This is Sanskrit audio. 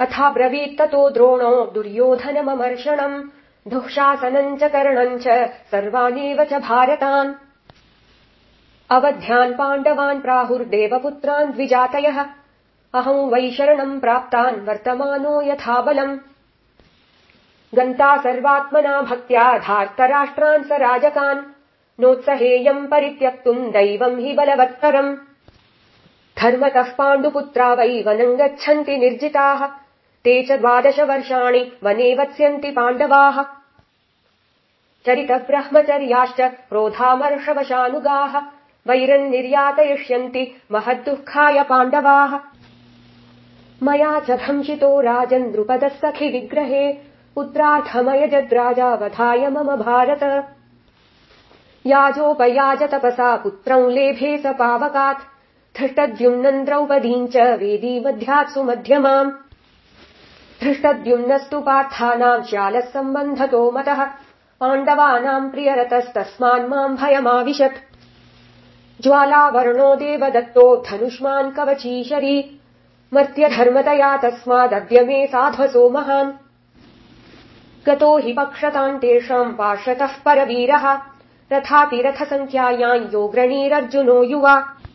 अथा ब्रवीत्ततो द्रोणो दुर्योधनममर्षणम्। दुःशासनम् च करणम् च सर्वानेव च भारतान्। अवध्यान् पाण्डवान् प्राहुर्देवपुत्रान् द्विजातयः। अहम् वै शरणम् प्राप्तान् वर्तमानो यथा बलम् गन्ता सर्वात्मना भक्त्या धार्तराष्ट्रान् स राजकान्। नोत्सहेयम् परित्यक्तुम् दैवम् हि बलवत्तरम्। धर्मतः पाण्डुपुत्रा वै वनम् गच्छन्ति निर्जिताः ते च द्वादश वर्षाणि वने वत्स्यन्ति पाण्डवाः। चरितब्रह्मचर्याश्च क्रोधामर्षवशानुगाः वैरम् निर्यातयिष्यन्ति महद्दुःखाय पाण्डवाः। मया च भंसितो राजन् द्रुपदः सखि विग्रहे पुत्रार्थमयजद्राजा वधाय मम भारत। याजोपयाज तपसा पुत्रम् लेभे स पावकात् धृष्टद्युम्नम् द्रौपदीम् च वेदी मध्यात्सु मध्यमाम् धृष्टद्युम्नस्तु पार्थानाम् श्यालः सम्बन्धतो मतः। पाण्डवानाम् प्रियरतस्तस्मान् माम् भयमाविशत्। ज्वालावर्णो देवदत्तो धनुष्मान् कवचीशरी मर्त्यधर्मतया तस्मादद्य मे साध्वसो महान्। गतो हि पक्षताम् तेषाम् पार्श्वतः परवीरः। रथातिरथसङ्ख्यायाम् योग्रणीरर्जुनो युवा